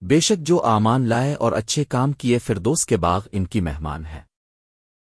بے شک جو آمان لائے اور اچھے کام کیے فردوس کے باغ ان کی مہمان ہے۔